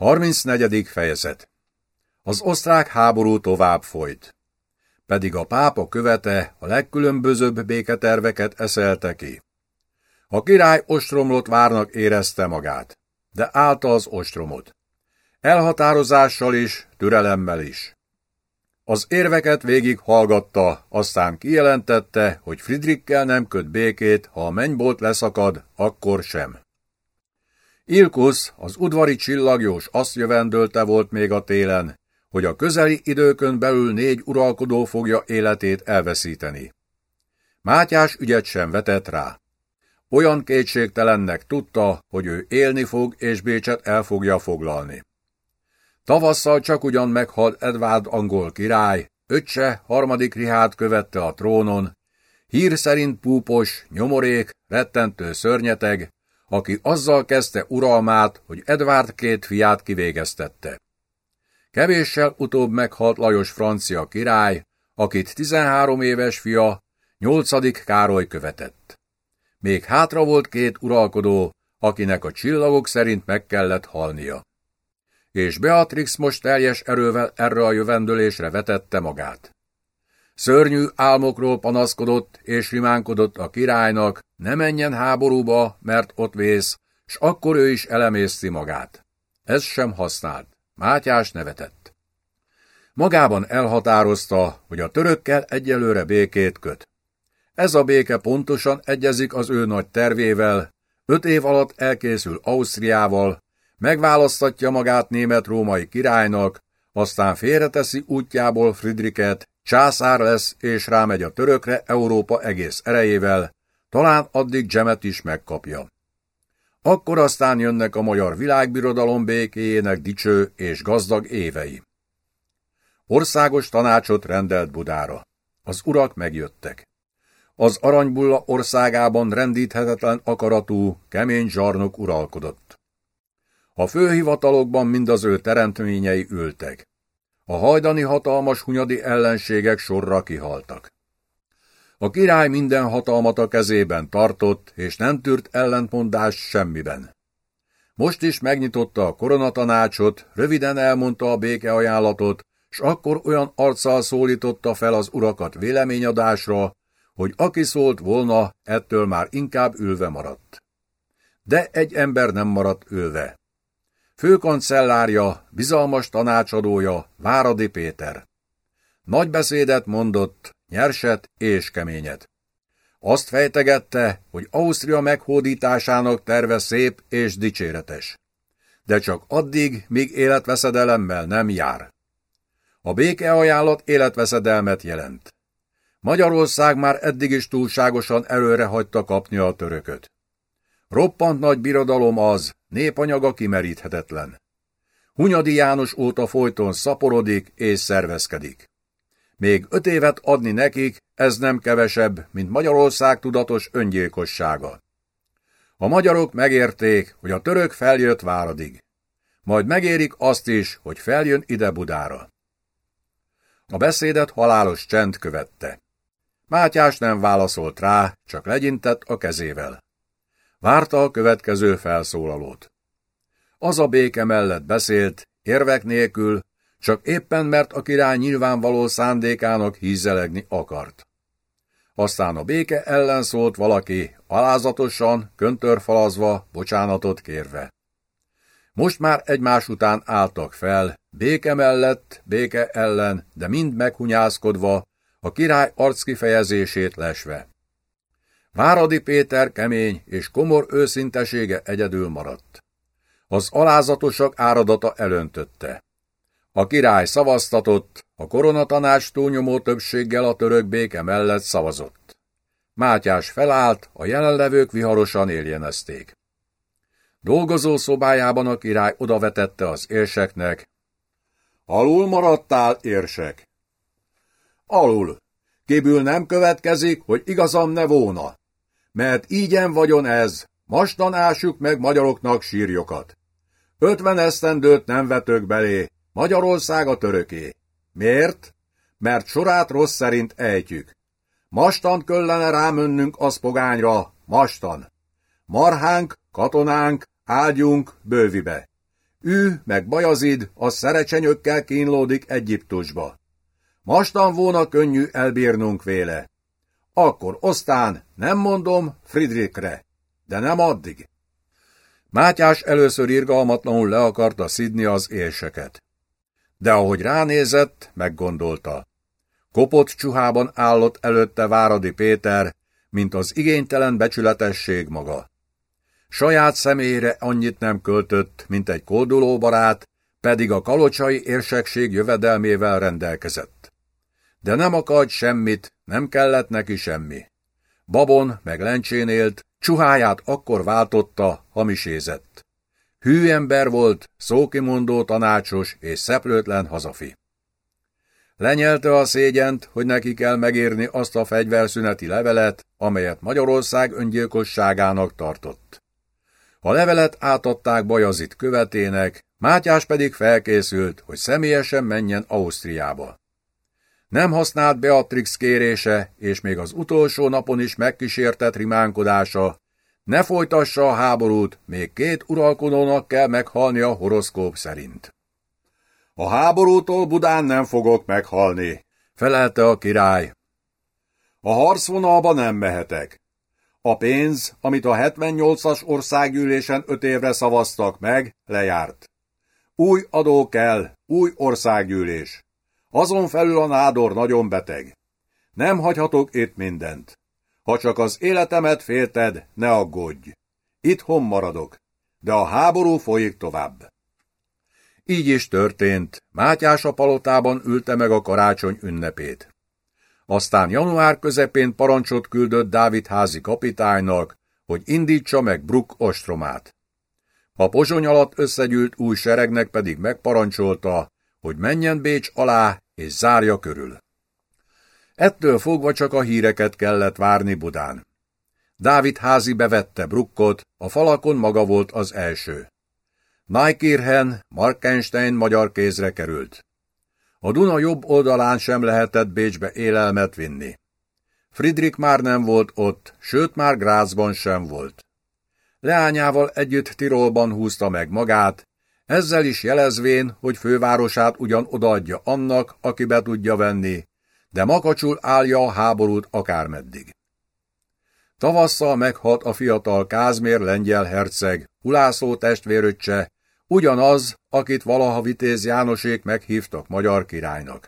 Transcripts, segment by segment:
34. fejezet Az osztrák háború tovább folyt. Pedig a pápa követe a legkülönbözőbb béketerveket eszelte ki. A király ostromlott várnak érezte magát, de állta az ostromot. Elhatározással is, türelemmel is. Az érveket végig hallgatta, aztán kijelentette, hogy Friedrichkel nem köt békét, ha a mennybolt leszakad, akkor sem. Ilkusz, az udvari csillagjós azt jövendölte volt még a télen, hogy a közeli időkön belül négy uralkodó fogja életét elveszíteni. Mátyás ügyet sem vetett rá. Olyan kétségtelennek tudta, hogy ő élni fog és Bécset el fogja foglalni. Tavasszal csak ugyan meghalt Edvárd angol király, öccse harmadik Rihát követte a trónon, hír szerint púpos, nyomorék, rettentő szörnyeteg, aki azzal kezdte uralmát, hogy Edvárd két fiát kivégeztette. Kevéssel utóbb meghalt Lajos francia király, akit 13 éves fia, 8. Károly követett. Még hátra volt két uralkodó, akinek a csillagok szerint meg kellett halnia. És Beatrix most teljes erővel erre a jövendőlésre vetette magát. Szörnyű álmokról panaszkodott és rimánkodott a királynak, ne menjen háborúba, mert ott vész, s akkor ő is elemészti magát. Ez sem használt. Mátyás nevetett. Magában elhatározta, hogy a törökkel egyelőre békét köt. Ez a béke pontosan egyezik az ő nagy tervével, öt év alatt elkészül Ausztriával, megválasztatja magát német-római királynak, aztán félreteszi útjából Friedrichet, császár lesz és rámegy a törökre Európa egész erejével, talán addig Gemet is megkapja. Akkor aztán jönnek a magyar világbirodalom békéjének dicső és gazdag évei. Országos tanácsot rendelt Budára. Az urak megjöttek. Az aranybulla országában rendíthetetlen akaratú, kemény zsarnok uralkodott. A főhivatalokban mind az ő teremtményei ültek. A hajdani hatalmas hunyadi ellenségek sorra kihaltak. A király minden hatalmat a kezében tartott, és nem tűrt ellentmondás semmiben. Most is megnyitotta a koronatanácsot, röviden elmondta a békeajánlatot, s akkor olyan arccal szólította fel az urakat véleményadásra, hogy aki szólt volna, ettől már inkább ülve maradt. De egy ember nem maradt ülve. Főkancellárja, bizalmas tanácsadója, Váradi Péter. Nagy beszédet mondott, nyerset és keményet. Azt fejtegette, hogy Ausztria meghódításának terve szép és dicséretes. De csak addig, míg életveszedelemmel nem jár. A békeajánlat életveszedelmet jelent. Magyarország már eddig is túlságosan előre hagyta kapni a törököt. Roppant nagy birodalom az, népanyaga kimeríthetetlen. Hunyadi János óta folyton szaporodik és szervezkedik. Még öt évet adni nekik, ez nem kevesebb, mint Magyarország tudatos öngyilkossága. A magyarok megérték, hogy a török feljött Váradig. Majd megérik azt is, hogy feljön ide Budára. A beszédet halálos csend követte. Mátyás nem válaszolt rá, csak legyintett a kezével. Várta a következő felszólalót. Az a béke mellett beszélt, érvek nélkül, csak éppen mert a király nyilvánvaló szándékának hízelegni akart. Aztán a béke ellen szólt valaki, alázatosan, köntörfalazva, bocsánatot kérve. Most már egymás után álltak fel, béke mellett, béke ellen, de mind meghunyászkodva, a király arckifejezését lesve. Váradi Péter kemény és komor őszintesége egyedül maradt. Az alázatosak áradata elöntötte. A király szavaztatott, a koronatanács túlnyomó többséggel a török béke mellett szavazott. Mátyás felállt, a jelenlevők viharosan éljenezték. Dolgozó szobájában a király odavetette az érseknek. Alul maradtál, érsek? Alul. Kébül nem következik, hogy igazam ne volna. Mert ígyen vagyon ez, mastan ásjuk meg magyaroknak sírjokat. Ötven esztendőt nem vetök belé, Magyarország a töröké. Miért? Mert sorát rossz szerint ejtjük. Mastan köllene rámönnünk az pogányra, mastan. Marhánk, katonánk, ágyunk bővibe. Ő meg Bajazid a szerecsenyökkel kínlódik Egyiptusba. Mastan volna könnyű elbírnunk véle. Akkor aztán, nem mondom, Friedrichre, de nem addig. Mátyás először irgalmatlanul le akarta szidni az élseket. De ahogy ránézett, meggondolta. Kopott csuhában állott előtte Váradi Péter, mint az igénytelen becsületesség maga. Saját személyre annyit nem költött, mint egy kóduló barát, pedig a kalocsai érsekség jövedelmével rendelkezett. De nem akart semmit, nem kellett neki semmi. Babon meg lencsén élt, csuháját akkor váltotta, hamisézett. Hű ember volt, szókimondó tanácsos és szeplőtlen hazafi. Lenyelte a szégyent, hogy neki kell megírni azt a fegyverszüneti levelet, amelyet Magyarország öngyilkosságának tartott. A levelet átadták Bajazit követének, Mátyás pedig felkészült, hogy személyesen menjen Ausztriába. Nem használt Beatrix kérése, és még az utolsó napon is megkísértett rimánkodása. Ne folytassa a háborút, még két uralkodónak kell meghalni a horoszkóp szerint. A háborútól Budán nem fogok meghalni, felelte a király. A harcvonalba nem mehetek. A pénz, amit a 78-as országgyűlésen öt évre szavaztak meg, lejárt. Új adó kell, új országgyűlés. Azon felül a nádor nagyon beteg. Nem hagyhatok itt mindent. Ha csak az életemet félted, ne aggódj. Itthon maradok, de a háború folyik tovább. Így is történt, Mátyás a palotában ülte meg a karácsony ünnepét. Aztán január közepén parancsot küldött Dávid házi kapitánynak, hogy indítsa meg Bruck ostromát. A pozsony alatt összegyűlt új seregnek pedig megparancsolta, hogy menjen Bécs alá és zárja körül. Ettől fogva csak a híreket kellett várni Budán. Dávid házi bevette Brukkot, a falakon maga volt az első. Naikirchen, Markenstein magyar kézre került. A Duna jobb oldalán sem lehetett Bécsbe élelmet vinni. Friedrich már nem volt ott, sőt már Grácsban sem volt. Leányával együtt Tirolban húzta meg magát, ezzel is jelezvén, hogy fővárosát ugyan odaadja annak, aki be tudja venni, de makacsul állja a háborút akármeddig. Tavasszal meghalt a fiatal Kázmér lengyel herceg, Ulászó testvéröccse, ugyanaz, akit valaha Vitéz Jánosék meghívtak magyar királynak.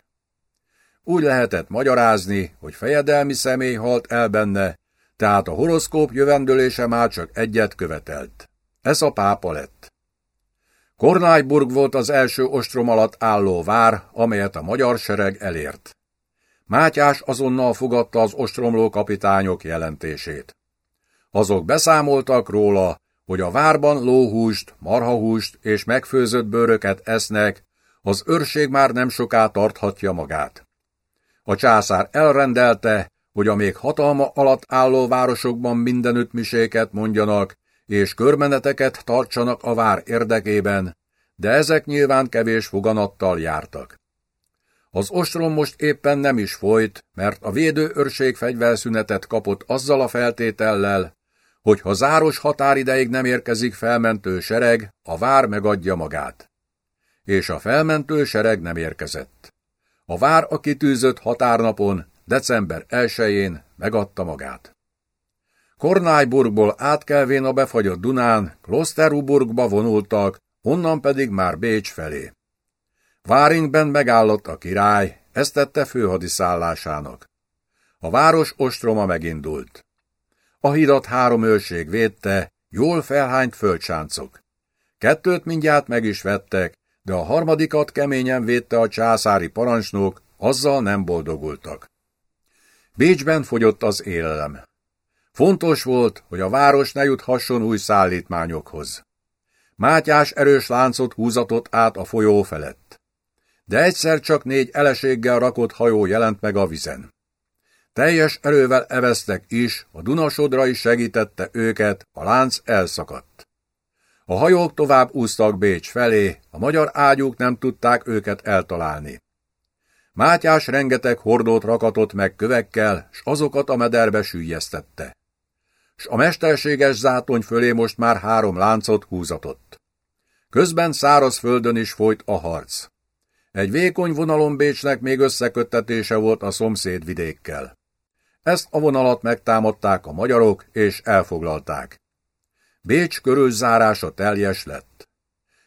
Úgy lehetett magyarázni, hogy fejedelmi személy halt el benne, tehát a horoszkóp jövendőlése már csak egyet követelt. Ez a pápa lett. Kornályburg volt az első ostrom alatt álló vár, amelyet a magyar sereg elért. Mátyás azonnal fogadta az ostromló kapitányok jelentését. Azok beszámoltak róla, hogy a várban lóhúst, marhahúst és megfőzött bőröket esznek, az őrség már nem soká tarthatja magát. A császár elrendelte, hogy a még hatalma alatt álló városokban mindenütt miséket mondjanak, és körmeneteket tartsanak a vár érdekében, de ezek nyilván kevés foganattal jártak. Az ostrom most éppen nem is folyt, mert a védő őrség fegyverszünetet kapott azzal a feltétellel, hogy ha záros határideig nem érkezik felmentő sereg, a vár megadja magát. És a felmentő sereg nem érkezett. A vár a kitűzött határnapon, december 1-én megadta magát. Kornályburgból átkelvén a befagyott Dunán, Klosteruburgba vonultak, onnan pedig már Bécs felé. Váringben megállott a király, ezt tette főhadiszállásának. A város ostroma megindult. A hidat három őrség védte, jól felhányt földsáncok. Kettőt mindjárt meg is vettek, de a harmadikat keményen védte a császári parancsnok, azzal nem boldogultak. Bécsben fogyott az élelem. Fontos volt, hogy a város ne juthasson új szállítmányokhoz. Mátyás erős láncot húzatott át a folyó felett. De egyszer csak négy eleséggel rakott hajó jelent meg a vizen. Teljes erővel eveztek is, a Dunasodra is segítette őket, a lánc elszakadt. A hajók tovább úsztak Bécs felé, a magyar ágyúk nem tudták őket eltalálni. Mátyás rengeteg hordót rakatott meg kövekkel, s azokat a mederbe sűjjesztette. S a mesterséges zátony fölé most már három láncot húzatott. Közben szárazföldön is folyt a harc. Egy vékony vonalon Bécsnek még összeköttetése volt a szomszéd vidékkel. Ezt a vonalat megtámadták a magyarok, és elfoglalták. Bécs körülzárása teljes lett.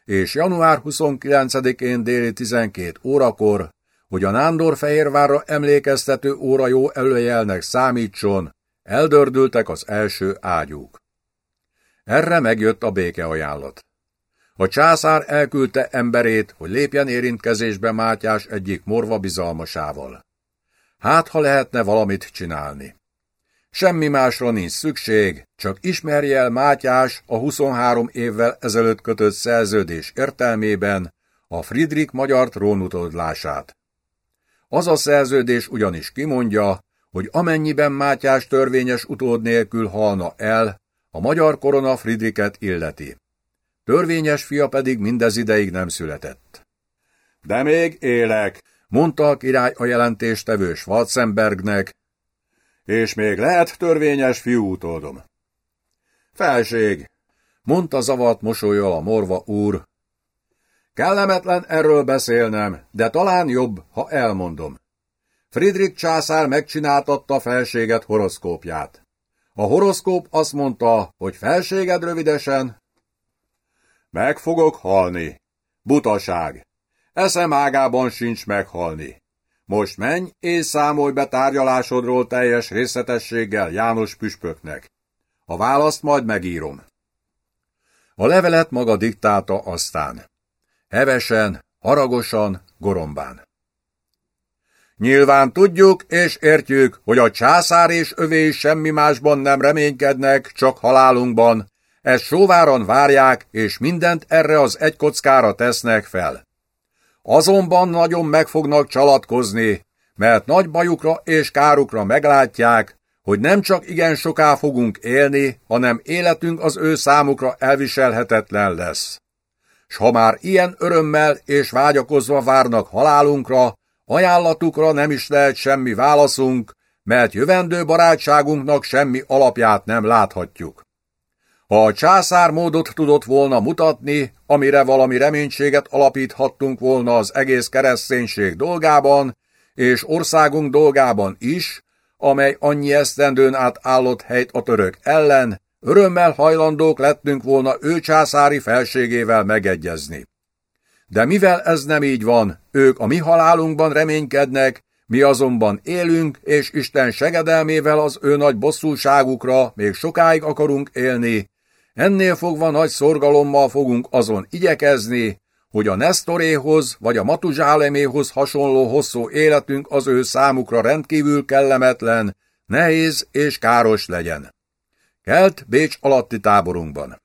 És január 29-én déli 12 órakor, hogy a Nándorfehérvárra emlékeztető óra jó előjelnek számítson, eldördültek az első ágyúk. Erre megjött a békeajánlat. A császár elküldte emberét, hogy lépjen érintkezésbe Mátyás egyik morva bizalmasával. Hát, ha lehetne valamit csinálni. Semmi másra nincs szükség, csak ismerje el Mátyás a 23 évvel ezelőtt kötött szerződés értelmében a Friedrich magyar trónutódlását. Az a szerződés ugyanis kimondja, hogy amennyiben Mátyás törvényes utód nélkül halna el, a magyar korona Friedrichet illeti. Törvényes fia pedig mindez ideig nem született. De még élek, mondta a király a jelentéstevő Schwarzenbergnek, és még lehet törvényes fiú utódom. Felség, mondta zavart mosolyol a morva úr. Kellemetlen erről beszélnem, de talán jobb, ha elmondom. Friedrich császár megcsináltatta felséget horoszkópját. A horoszkóp azt mondta, hogy felséged rövidesen, meg fogok halni. Butaság. Eszem ágában sincs meghalni. Most menj és számolj be tárgyalásodról teljes részletességgel János püspöknek. A választ majd megírom. A levelet maga diktálta aztán. Hevesen, haragosan, gorombán. Nyilván tudjuk és értjük, hogy a császár és övé semmi másban nem reménykednek, csak halálunkban, ezt sóváron várják, és mindent erre az egy kockára tesznek fel. Azonban nagyon meg fognak csalatkozni, mert nagy bajukra és kárukra meglátják, hogy nem csak igen soká fogunk élni, hanem életünk az ő számukra elviselhetetlen lesz. S ha már ilyen örömmel és vágyakozva várnak halálunkra, ajánlatukra nem is lehet semmi válaszunk, mert jövendő barátságunknak semmi alapját nem láthatjuk. Ha a császár módot tudott volna mutatni, amire valami reménységet alapíthattunk volna az egész kereszténység dolgában, és országunk dolgában is, amely annyi esztendőn át állott helyt a török ellen, örömmel hajlandók lettünk volna ő császári felségével megegyezni. De mivel ez nem így van, ők a mi halálunkban reménykednek, mi azonban élünk, és Isten segedelmével az ő nagy bosszúságukra még sokáig akarunk élni, Ennél fogva nagy szorgalommal fogunk azon igyekezni, hogy a Nestoréhoz vagy a Matuzsáleméhoz hasonló hosszú életünk az ő számukra rendkívül kellemetlen, nehéz és káros legyen. Kelt Bécs alatti táborunkban.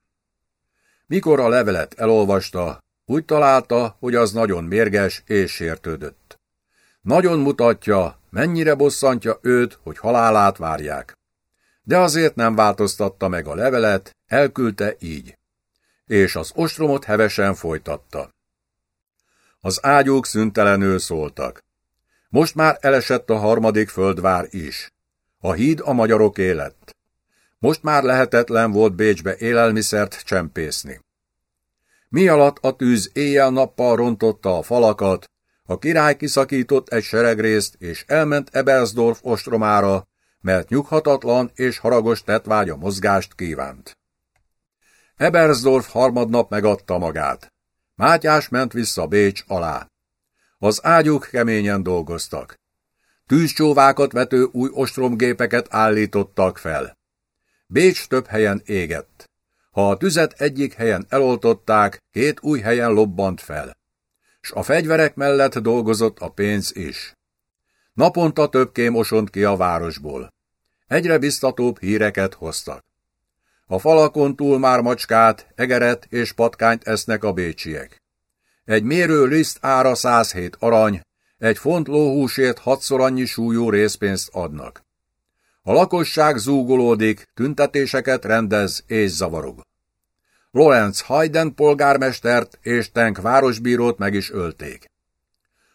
Mikor a levelet elolvasta, úgy találta, hogy az nagyon mérges és sértődött. Nagyon mutatja, mennyire bosszantja őt, hogy halálát várják de azért nem változtatta meg a levelet, elküldte így. És az ostromot hevesen folytatta. Az ágyúk szüntelenül szóltak. Most már elesett a harmadik földvár is. A híd a magyarok élet. Most már lehetetlen volt Bécsbe élelmiszert csempészni. Mi alatt a tűz éjjel-nappal rontotta a falakat, a király kiszakított egy seregrészt, és elment Ebersdorf ostromára, mert nyughatatlan és haragos tetvágya mozgást kívánt. Ebersdorf harmadnap megadta magát. Mátyás ment vissza Bécs alá. Az ágyuk keményen dolgoztak. Tűzcsóvákat vető új ostromgépeket állítottak fel. Bécs több helyen égett. Ha a tüzet egyik helyen eloltották, két új helyen lobbant fel. S a fegyverek mellett dolgozott a pénz is. Naponta több kém osont ki a városból. Egyre biztatóbb híreket hoztak. A falakon túl már macskát, egeret és patkányt esznek a bécsiek. Egy mérő liszt ára 107 arany, egy font lóhúsért hatszor annyi súlyú részpénzt adnak. A lakosság zúgolódik, tüntetéseket rendez és zavarog. Lorenz Hayden polgármestert és Tenk városbírót meg is ölték.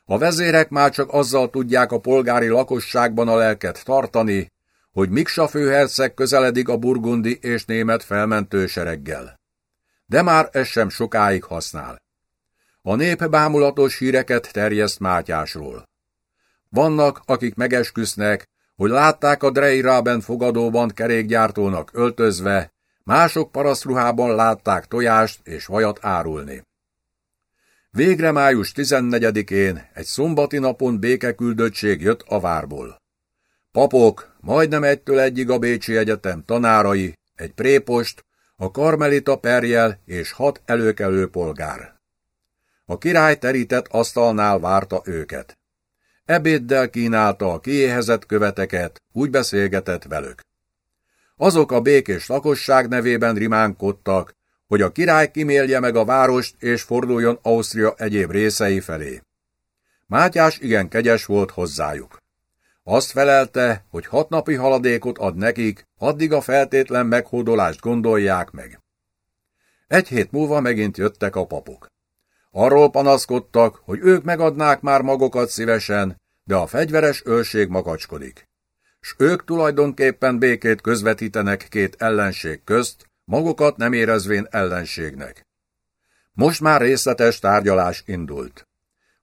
A vezérek már csak azzal tudják a polgári lakosságban a lelket tartani, hogy Miksa főherceg közeledik a burgundi és német felmentő sereggel. de már ez sem sokáig használ. A nép bámulatos híreket terjeszt Mátyásról. Vannak, akik megesküsznek, hogy látták a Dreirában fogadóban kerékgyártónak öltözve, mások parasztruhában látták tojást és vajat árulni. Végre május 14-én egy szombati napon békeküldöttség jött a várból. Papok, majdnem egytől egyig a Bécsi Egyetem tanárai, egy prépost, a karmelita perjel és hat előkelő polgár. A király terített asztalnál várta őket. Ebéddel kínálta a kiéhezett követeket, úgy beszélgetett velük. Azok a békés lakosság nevében rimánkodtak, hogy a király kimélje meg a várost és forduljon Ausztria egyéb részei felé. Mátyás igen kegyes volt hozzájuk. Azt felelte, hogy hat napi haladékot ad nekik, addig a feltétlen meghódolást gondolják meg. Egy hét múlva megint jöttek a papok. Arról panaszkodtak, hogy ők megadnák már magukat szívesen, de a fegyveres őrség makacskodik. S ők tulajdonképpen békét közvetítenek két ellenség közt, magukat nem érezvén ellenségnek. Most már részletes tárgyalás indult.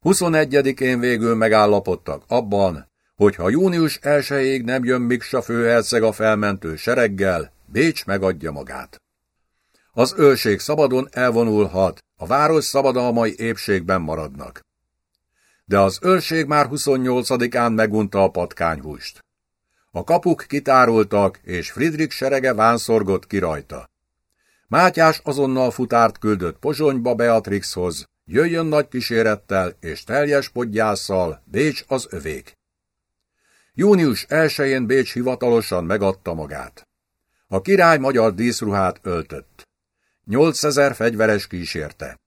21-én végül megállapodtak abban, hogy ha június 1 nem jön Miksa főherceg a felmentő sereggel, Bécs megadja magát. Az őrség szabadon elvonulhat, a város szabadalmai épségben maradnak. De az őrség már 28-án megunta a patkányhúst. A kapuk kitárultak, és Friedrich serege vánszorgott ki rajta. Mátyás azonnal futárt küldött Pozsonyba Beatrixhoz, jöjjön nagy kísérettel és teljes podgyásszal, Bécs az övék. Június 1-én Bécs hivatalosan megadta magát. A király magyar díszruhát öltött. 8000 fegyveres kísérte.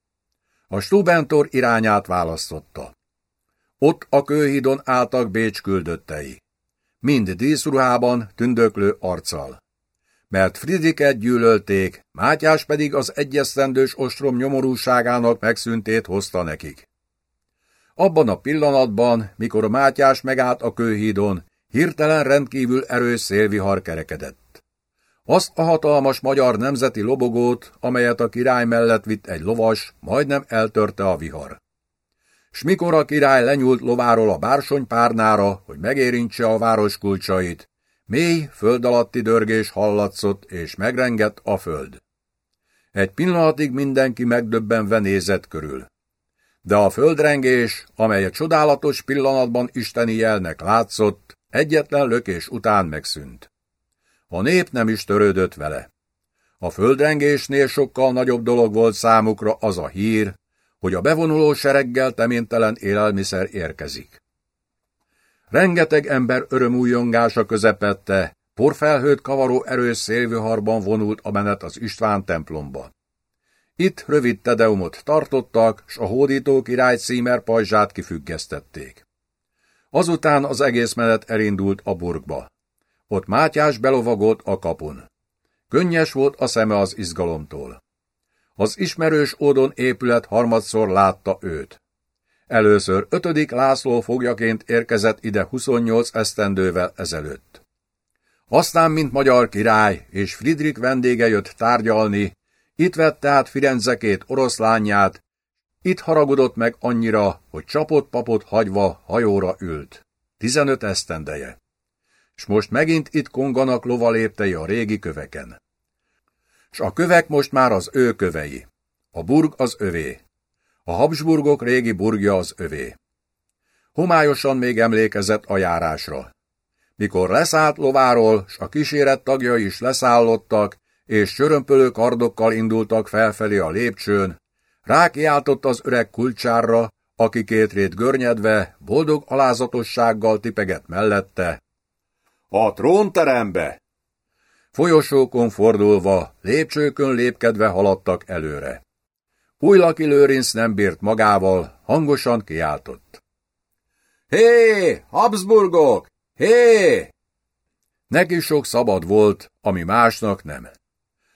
A Stubentor irányát választotta. Ott a kőhídon álltak Bécs küldöttei. Mind díszruhában, tündöklő arccal. Mert Fridiket gyűlölték, Mátyás pedig az egyesztendős ostrom nyomorúságának megszüntét hozta nekik. Abban a pillanatban, mikor Mátyás megállt a kőhídon, hirtelen rendkívül erős szélvihar kerekedett. Azt a hatalmas magyar nemzeti lobogót, amelyet a király mellett vitt egy lovas, majdnem eltörte a vihar. S mikor a király lenyúlt lováról a bársonypárnára, hogy megérintse a város kulcsait, mély, föld alatti dörgés hallatszott, és megrengett a föld. Egy pillanatig mindenki megdöbbenve nézett körül. De a földrengés, amely a csodálatos pillanatban isteni jelnek látszott, egyetlen lökés után megszűnt. A nép nem is törődött vele. A földrengésnél sokkal nagyobb dolog volt számukra az a hír, hogy a bevonuló sereggel temintelen élelmiszer érkezik. Rengeteg ember örömújongása közepette, porfelhőt kavaró erős szélviharban vonult a menet az István templomba. Itt rövid tedeumot tartottak, s a hódító király címer pajzsát kifüggesztették. Azután az egész menet elindult a burgba. Ott Mátyás belovagolt a kapun. Könnyes volt a szeme az izgalomtól. Az ismerős ódon épület harmadszor látta őt. Először ötödik László fogjaként érkezett ide 28 esztendővel ezelőtt. Aztán, mint magyar király, és Friedrich vendége jött tárgyalni, itt vette át Firenzekét oroszlányját, itt haragudott meg annyira, hogy csapott papot hagyva hajóra ült. Tizenöt esztendeje. S most megint itt konganak lovaléptei a régi köveken. S a kövek most már az ő kövei. A burg az övé. A Habsburgok régi burgja az övé. Homályosan még emlékezett a járásra. Mikor leszállt lováról, s a kíséret tagjai is leszállottak, és csörömpölő kardokkal indultak felfelé a lépcsőn, rákiáltott az öreg kulcsárra, aki két rét görnyedve, boldog alázatossággal tipegett mellette. A trónterembe! Folyosókon fordulva, lépcsőkön lépkedve haladtak előre. Újlaki Lőrinc nem bírt magával, hangosan kiáltott. Hé, Habsburgok! Hé! Neki sok szabad volt, ami másnak nem.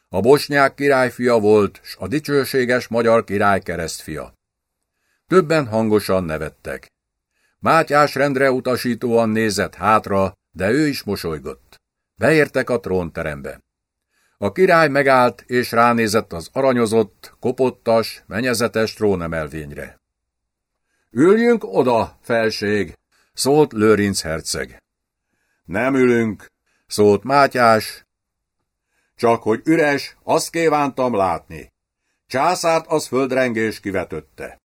A bosnyák királyfia volt, s a dicsőséges magyar király keresztfia. Többen hangosan nevettek. Mátyás rendre utasítóan nézett hátra, de ő is mosolygott. Beértek a trónterembe. A király megállt és ránézett az aranyozott, kopottas, menyezetes trónemelvényre. Üljünk oda, felség, szólt Lőrinc herceg. Nem ülünk, szólt Mátyás. Csak hogy üres, azt kívántam látni. Császárt az földrengés kivetötte.